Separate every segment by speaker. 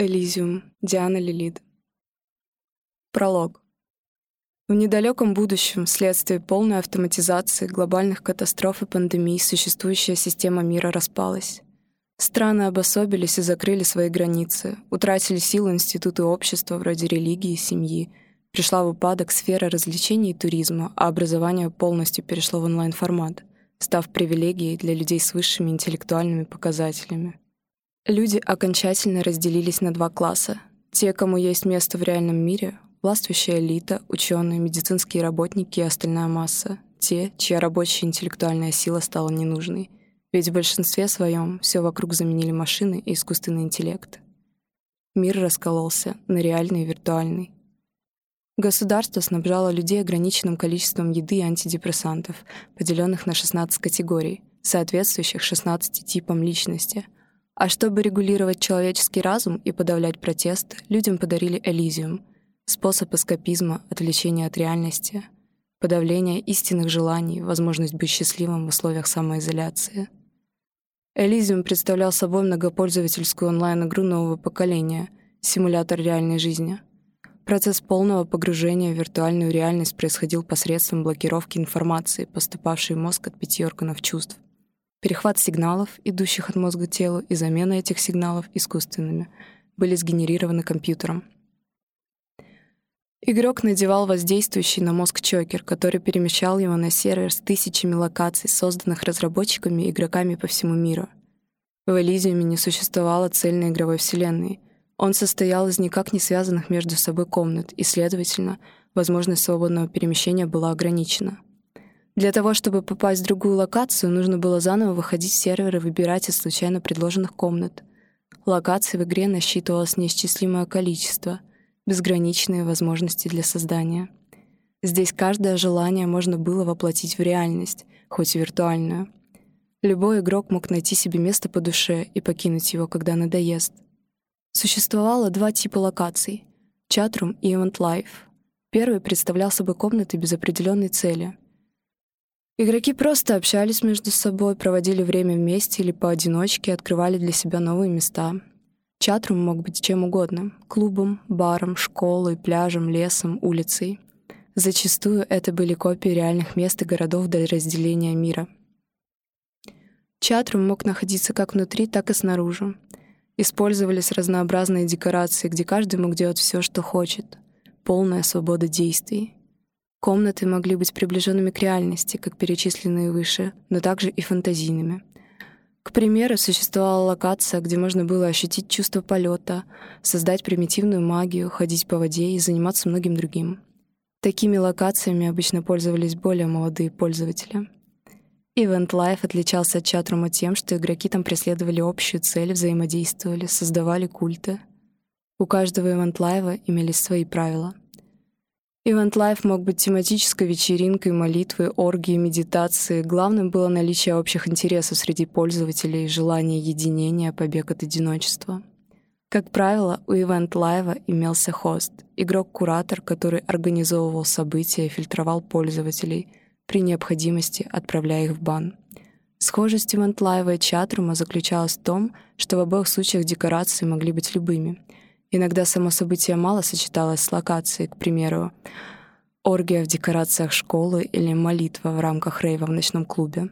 Speaker 1: Элизиум. Диана Лилид. Пролог. В недалеком будущем, вследствие полной автоматизации, глобальных катастроф и пандемий, существующая система мира распалась. Страны обособились и закрыли свои границы, утратили силу институты общества вроде религии и семьи, пришла в упадок сфера развлечений и туризма, а образование полностью перешло в онлайн-формат, став привилегией для людей с высшими интеллектуальными показателями. Люди окончательно разделились на два класса. Те, кому есть место в реальном мире, властвующая элита, ученые, медицинские работники и остальная масса. Те, чья рабочая интеллектуальная сила стала ненужной. Ведь в большинстве своем все вокруг заменили машины и искусственный интеллект. Мир раскололся на реальный и виртуальный. Государство снабжало людей ограниченным количеством еды и антидепрессантов, поделенных на 16 категорий, соответствующих 16 типам личности — а чтобы регулировать человеческий разум и подавлять протест, людям подарили Элизиум — способ эскапизма, отвлечения от реальности, подавления истинных желаний, возможность быть счастливым в условиях самоизоляции. Элизиум представлял собой многопользовательскую онлайн-игру нового поколения, симулятор реальной жизни. Процесс полного погружения в виртуальную реальность происходил посредством блокировки информации, поступавшей в мозг от пяти органов чувств Перехват сигналов, идущих от мозга телу, и замена этих сигналов искусственными, были сгенерированы компьютером. Игрок надевал воздействующий на мозг чокер, который перемещал его на сервер с тысячами локаций, созданных разработчиками и игроками по всему миру. В Элизиуме не существовало цельной игровой вселенной. Он состоял из никак не связанных между собой комнат, и, следовательно, возможность свободного перемещения была ограничена — для того, чтобы попасть в другую локацию, нужно было заново выходить в сервер и выбирать из случайно предложенных комнат. Локаций в игре насчитывалось неисчислимое количество, безграничные возможности для создания. Здесь каждое желание можно было воплотить в реальность, хоть и виртуальную. Любой игрок мог найти себе место по душе и покинуть его, когда надоест. Существовало два типа локаций — чатрум и Event Life. Первый представлял собой комнаты без определенной цели — Игроки просто общались между собой, проводили время вместе или поодиночке, открывали для себя новые места. Чатрум мог быть чем угодно — клубом, баром, школой, пляжем, лесом, улицей. Зачастую это были копии реальных мест и городов до разделения мира. Чатрум мог находиться как внутри, так и снаружи. Использовались разнообразные декорации, где каждый мог делать все, что хочет. Полная свобода действий. Комнаты могли быть приближенными к реальности, как перечисленные выше, но также и фантазийными. К примеру, существовала локация, где можно было ощутить чувство полета, создать примитивную магию, ходить по воде и заниматься многим другим. Такими локациями обычно пользовались более молодые пользователи. Event Life отличался от чатрума тем, что игроки там преследовали общую цель, взаимодействовали, создавали культы. У каждого Event Life имелись свои правила — Event Life мог быть тематической вечеринкой, молитвой, оргией, медитацией. Главным было наличие общих интересов среди пользователей, желание единения, побег от одиночества. Как правило, у Event Life а имелся хост, игрок-куратор, который организовывал события и фильтровал пользователей, при необходимости отправляя их в бан. Схожесть Event Life а и чатрума заключалась в том, что в обоих случаях декорации могли быть любыми — Иногда само событие мало сочеталось с локацией, к примеру, оргия в декорациях школы или молитва в рамках рейва в ночном клубе.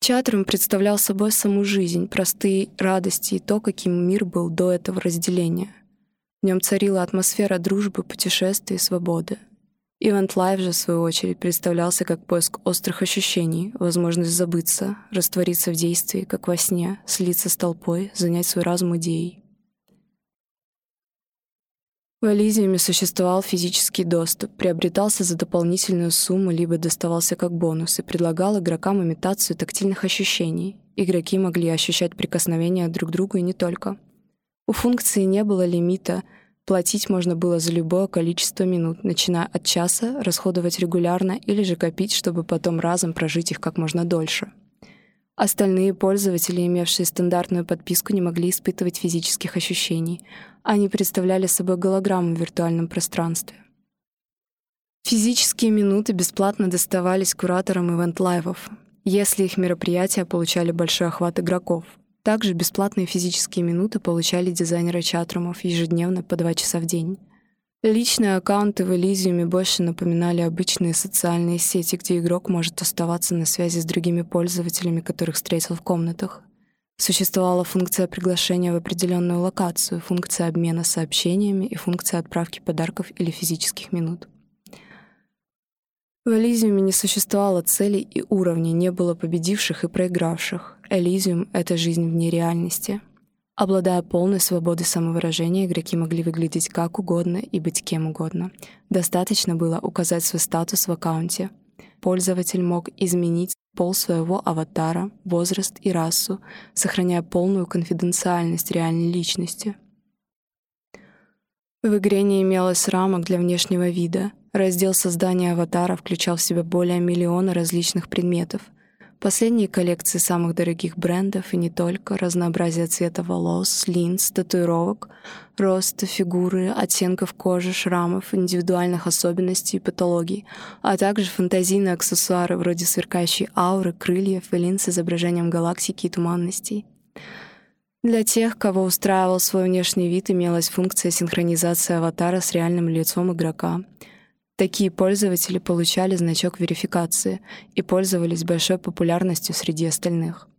Speaker 1: Чатрум представлял собой саму жизнь, простые радости и то, каким мир был до этого разделения. В нем царила атмосфера дружбы, путешествий и свободы. Ивент Лайв же, в свою очередь, представлялся как поиск острых ощущений, возможность забыться, раствориться в действии, как во сне, слиться с толпой, занять свой разум идеей. В Элизиуме существовал физический доступ, приобретался за дополнительную сумму, либо доставался как бонус и предлагал игрокам имитацию тактильных ощущений. Игроки могли ощущать прикосновения друг к другу и не только. У функции не было лимита, платить можно было за любое количество минут, начиная от часа, расходовать регулярно или же копить, чтобы потом разом прожить их как можно дольше. Остальные пользователи, имевшие стандартную подписку, не могли испытывать физических ощущений. Они представляли собой голограмму в виртуальном пространстве. Физические минуты бесплатно доставались кураторам ивент-лайвов, если их мероприятия получали большой охват игроков. Также бесплатные физические минуты получали дизайнеры чатрумов ежедневно по два часа в день. Личные аккаунты в Элизиуме больше напоминали обычные социальные сети, где игрок может оставаться на связи с другими пользователями, которых встретил в комнатах. Существовала функция приглашения в определенную локацию, функция обмена сообщениями и функция отправки подарков или физических минут. В Элизиуме не существовало целей и уровней, не было победивших и проигравших. Элизиум — это жизнь вне реальности. Обладая полной свободой самовыражения, игроки могли выглядеть как угодно и быть кем угодно. Достаточно было указать свой статус в аккаунте. Пользователь мог изменить пол своего аватара, возраст и расу, сохраняя полную конфиденциальность реальной личности. В игре не имелось рамок для внешнего вида. Раздел создания аватара включал в себя более миллиона различных предметов. Последние коллекции самых дорогих брендов и не только, разнообразие цвета волос, линз, татуировок, роста, фигуры, оттенков кожи, шрамов, индивидуальных особенностей и патологий, а также фантазийные аксессуары вроде сверкающей ауры, крыльев и линз с изображением галактики и туманностей. Для тех, кого устраивал свой внешний вид, имелась функция синхронизации аватара с реальным лицом игрока. Такие пользователи получали значок верификации и пользовались большой популярностью среди остальных.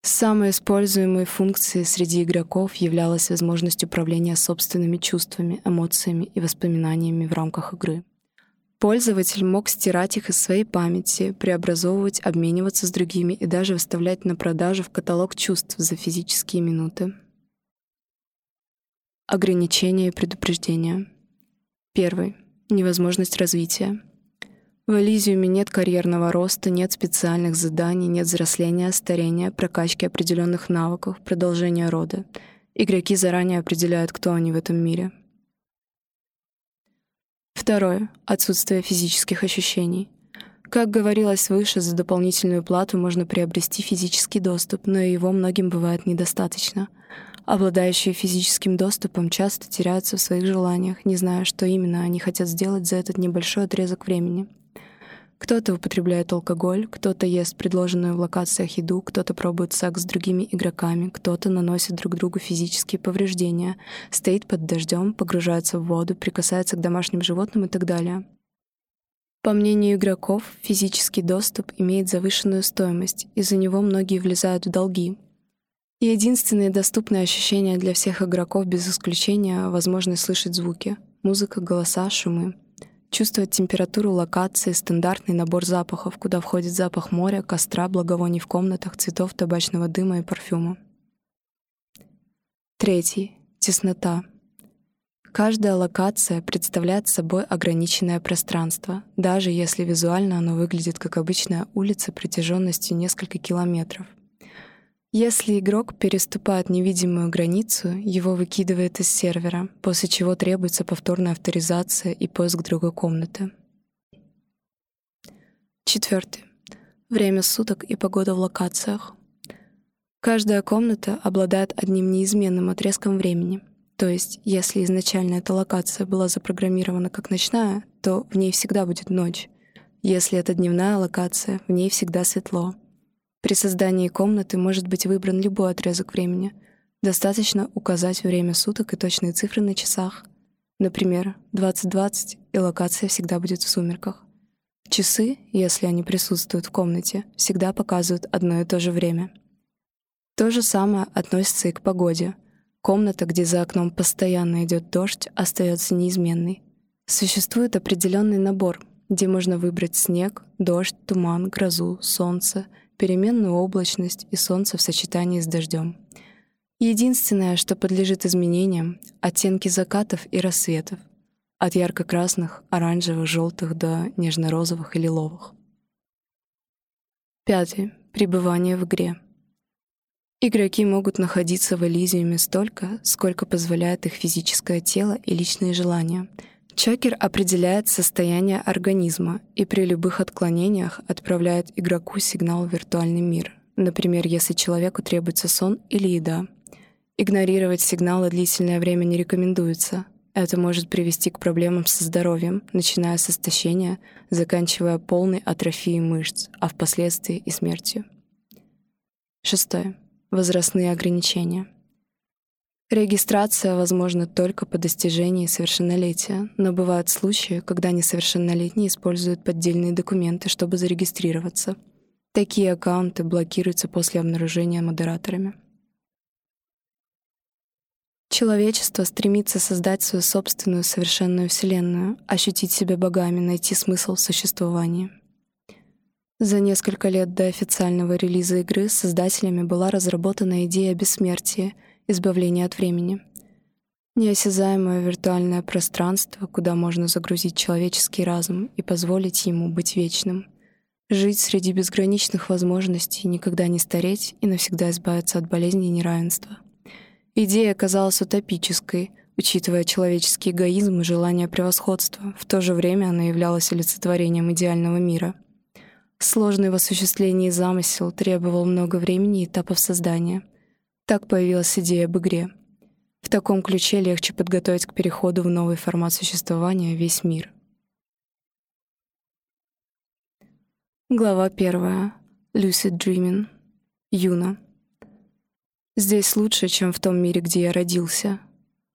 Speaker 1: Самой используемой функцией среди игроков являлась возможность управления собственными чувствами, эмоциями и воспоминаниями в рамках игры. Пользователь мог стирать их из своей памяти, преобразовывать, обмениваться с другими и даже выставлять на продажу в каталог чувств за физические минуты. Ограничения и предупреждения. Первый. Невозможность развития. В Элизиуме нет карьерного роста, нет специальных заданий, нет взросления, старения, прокачки определенных навыков, продолжения рода. Игроки заранее определяют, кто они в этом мире — Второе. Отсутствие физических ощущений. Как говорилось выше, за дополнительную плату можно приобрести физический доступ, но его многим бывает недостаточно. Обладающие физическим доступом часто теряются в своих желаниях, не зная, что именно они хотят сделать за этот небольшой отрезок времени — кто-то употребляет алкоголь, кто-то ест предложенную в локациях еду, кто-то пробует секс с другими игроками, кто-то наносит друг другу физические повреждения, стоит под дождем, погружается в воду, прикасается к домашним животным и так далее. По мнению игроков, физический доступ имеет завышенную стоимость, из-за него многие влезают в долги. И единственное доступное ощущение для всех игроков без исключения — возможность слышать звуки — музыка, голоса, шумы — чувствовать температуру локации, стандартный набор запахов, куда входит запах моря, костра, благовоний в комнатах, цветов, табачного дыма и парфюма. Третий. Теснота. Каждая локация представляет собой ограниченное пространство, даже если визуально оно выглядит как обычная улица протяженностью несколько километров — если игрок переступает невидимую границу, его выкидывает из сервера, после чего требуется повторная авторизация и поиск другой комнаты. Четвертый. Время суток и погода в локациях. Каждая комната обладает одним неизменным отрезком времени. То есть, если изначально эта локация была запрограммирована как ночная, то в ней всегда будет ночь. Если это дневная локация, в ней всегда светло — при создании комнаты может быть выбран любой отрезок времени. Достаточно указать время суток и точные цифры на часах. Например, 20.20, и локация всегда будет в сумерках. Часы, если они присутствуют в комнате, всегда показывают одно и то же время. То же самое относится и к погоде. Комната, где за окном постоянно идет дождь, остается неизменной. Существует определенный набор, где можно выбрать снег, дождь, туман, грозу, солнце — переменную облачность и солнце в сочетании с дождем. Единственное, что подлежит изменениям — оттенки закатов и рассветов, от ярко-красных, оранжевых, желтых до нежно-розовых и лиловых. Пятый. Пребывание в игре. Игроки могут находиться в Элизиуме столько, сколько позволяет их физическое тело и личные желания — Чокер определяет состояние организма и при любых отклонениях отправляет игроку сигнал в виртуальный мир. Например, если человеку требуется сон или еда. Игнорировать сигналы длительное время не рекомендуется. Это может привести к проблемам со здоровьем, начиная с истощения, заканчивая полной атрофией мышц, а впоследствии и смертью. Шестое. возрастные ограничения. Регистрация возможна только по достижении совершеннолетия, но бывают случаи, когда несовершеннолетние используют поддельные документы, чтобы зарегистрироваться. Такие аккаунты блокируются после обнаружения модераторами. Человечество стремится создать свою собственную совершенную вселенную, ощутить себя богами, найти смысл в существовании. За несколько лет до официального релиза игры создателями была разработана идея бессмертия, избавления от времени. Неосязаемое виртуальное пространство, куда можно загрузить человеческий разум и позволить ему быть вечным. Жить среди безграничных возможностей, никогда не стареть и навсегда избавиться от болезней и неравенства — Идея казалась утопической, учитывая человеческий эгоизм и желание превосходства. В то же время она являлась олицетворением идеального мира. Сложный в осуществлении замысел требовал много времени и этапов создания. Так появилась идея об игре. В таком ключе легче подготовить к переходу в новый формат существования весь мир. Глава первая. Lucid Dreaming. Юна. Здесь лучше, чем в том мире, где я родился.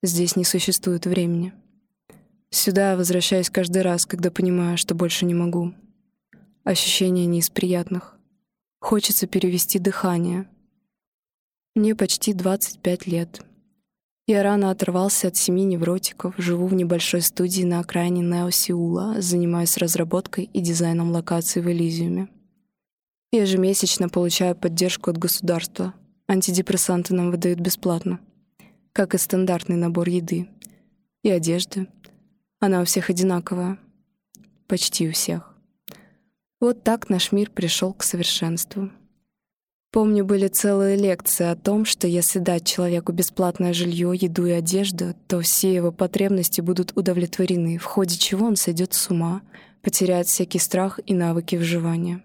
Speaker 1: Здесь не существует времени. Сюда я возвращаюсь каждый раз, когда понимаю, что больше не могу. Ощущения не из приятных. Хочется перевести дыхание. Мне почти 25 лет. Я рано оторвался от семи невротиков, живу в небольшой студии на окраине Нео-Сеула, занимаюсь разработкой и дизайном локаций в Элизиуме. Ежемесячно получаю поддержку от государства — Антидепрессанты нам выдают бесплатно, как и стандартный набор еды и одежды. Она у всех одинаковая. Почти у всех. Вот так наш мир пришел к совершенству. Помню, были целые лекции о том, что если дать человеку бесплатное жилье, еду и одежду, то все его потребности будут удовлетворены, в ходе чего он сойдет с ума, потеряет всякий страх и навыки выживания.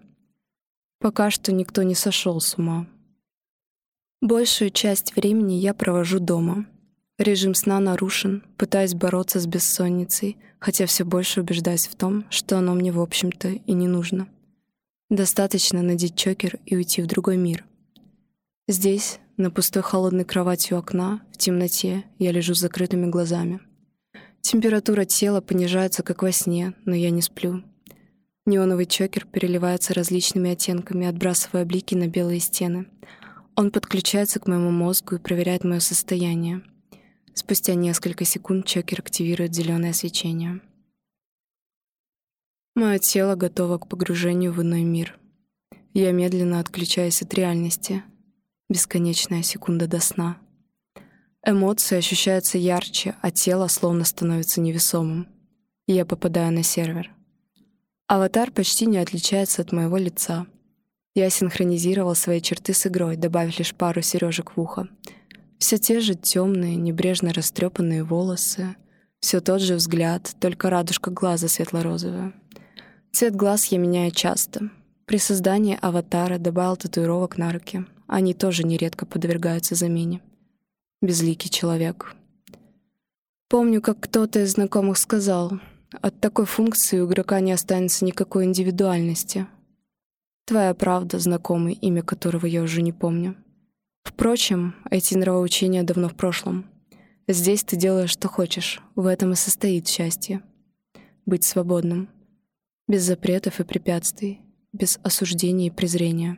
Speaker 1: Пока что никто не сошел с ума. Большую часть времени я провожу дома. Режим сна нарушен, пытаюсь бороться с бессонницей, хотя все больше убеждаюсь в том, что оно мне, в общем-то, и не нужно. Достаточно надеть чокер и уйти в другой мир. Здесь, на пустой холодной кровати у окна, в темноте, я лежу с закрытыми глазами. Температура тела понижается, как во сне, но я не сплю. Неоновый чокер переливается различными оттенками, отбрасывая блики на белые стены — он подключается к моему мозгу и проверяет мое состояние. Спустя несколько секунд чекер активирует зеленое свечение. Мое тело готово к погружению в иной мир. Я медленно отключаюсь от реальности. Бесконечная секунда до сна. Эмоции ощущаются ярче, а тело словно становится невесомым. Я попадаю на сервер. Аватар почти не отличается от моего лица — я синхронизировал свои черты с игрой, добавив лишь пару сережек в ухо. Все те же темные, небрежно растрепанные волосы, все тот же взгляд, только радужка глаза светло-розовая. Цвет глаз я меняю часто. При создании аватара добавил татуировок на руке. Они тоже нередко подвергаются замене. Безликий человек. Помню, как кто-то из знакомых сказал, от такой функции у игрока не останется никакой индивидуальности — Твоя правда, знакомый, имя которого я уже не помню. Впрочем, эти нравоучения давно в прошлом. Здесь ты делаешь, что хочешь. В этом и состоит счастье. Быть свободным. Без запретов и препятствий. Без осуждения и презрения.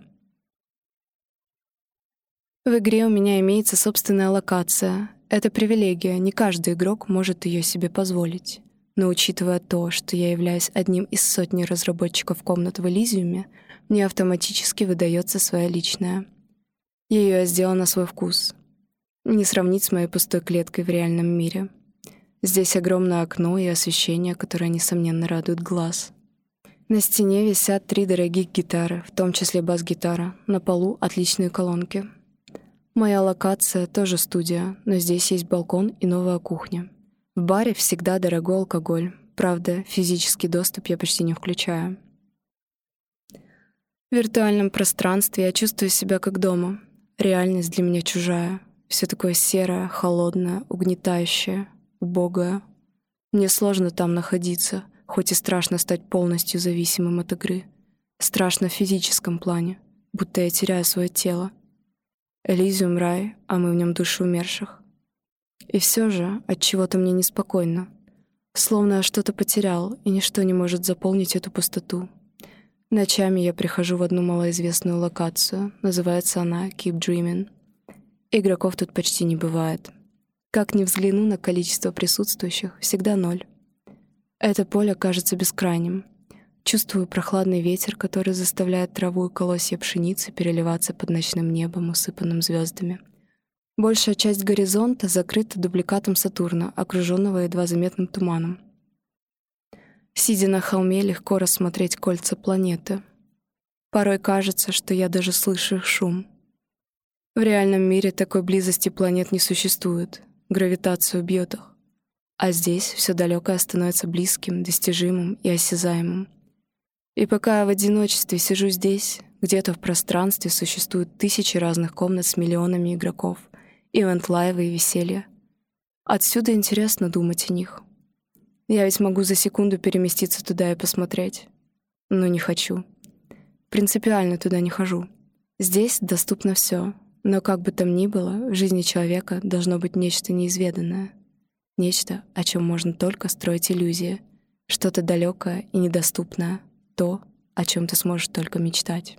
Speaker 1: В игре у меня имеется собственная локация. Это привилегия, не каждый игрок может ее себе позволить. Но учитывая то, что я являюсь одним из сотни разработчиков комнат в Элизиуме, мне автоматически выдается своя личная. Ее я сделал на свой вкус. Не сравнить с моей пустой клеткой в реальном мире. Здесь огромное окно и освещение, которое, несомненно, радует глаз. На стене висят три дорогих гитары, в том числе бас-гитара, на полу отличные колонки. Моя локация тоже студия, но здесь есть балкон и новая кухня. В баре всегда дорогой алкоголь, правда, физический доступ я почти не включаю. В виртуальном пространстве я чувствую себя как дома. Реальность для меня чужая. Все такое серое, холодное, угнетающее, убогое. Мне сложно там находиться, хоть и страшно стать полностью зависимым от игры. Страшно в физическом плане, будто я теряю свое тело. Элизиум — рай, а мы в нем души умерших. И все же от чего то мне неспокойно. Словно я что-то потерял, и ничто не может заполнить эту пустоту. Ночами я прихожу в одну малоизвестную локацию. Называется она Keep Dreaming. Игроков тут почти не бывает. Как ни взгляну на количество присутствующих, всегда ноль. Это поле кажется бескрайним. Чувствую прохладный ветер, который заставляет траву и колосья пшеницы переливаться под ночным небом, усыпанным звездами. Большая часть горизонта закрыта дубликатом Сатурна, окруженного едва заметным туманом. Сидя на холме, легко рассмотреть кольца планеты. Порой кажется, что я даже слышу их шум. В реальном мире такой близости планет не существует. Гравитация убьет их. А здесь все далекое становится близким, достижимым и осязаемым. И пока я в одиночестве сижу здесь, где-то в пространстве существуют тысячи разных комнат с миллионами игроков, ивент-лайвы и веселья. Отсюда интересно думать о них. Я ведь могу за секунду переместиться туда и посмотреть. Но не хочу. Принципиально туда не хожу. Здесь доступно все, но как бы там ни было, в жизни человека должно быть нечто неизведанное. Нечто, о чем можно только строить иллюзии. Что-то далекое и недоступное. То, о чем ты сможешь только мечтать.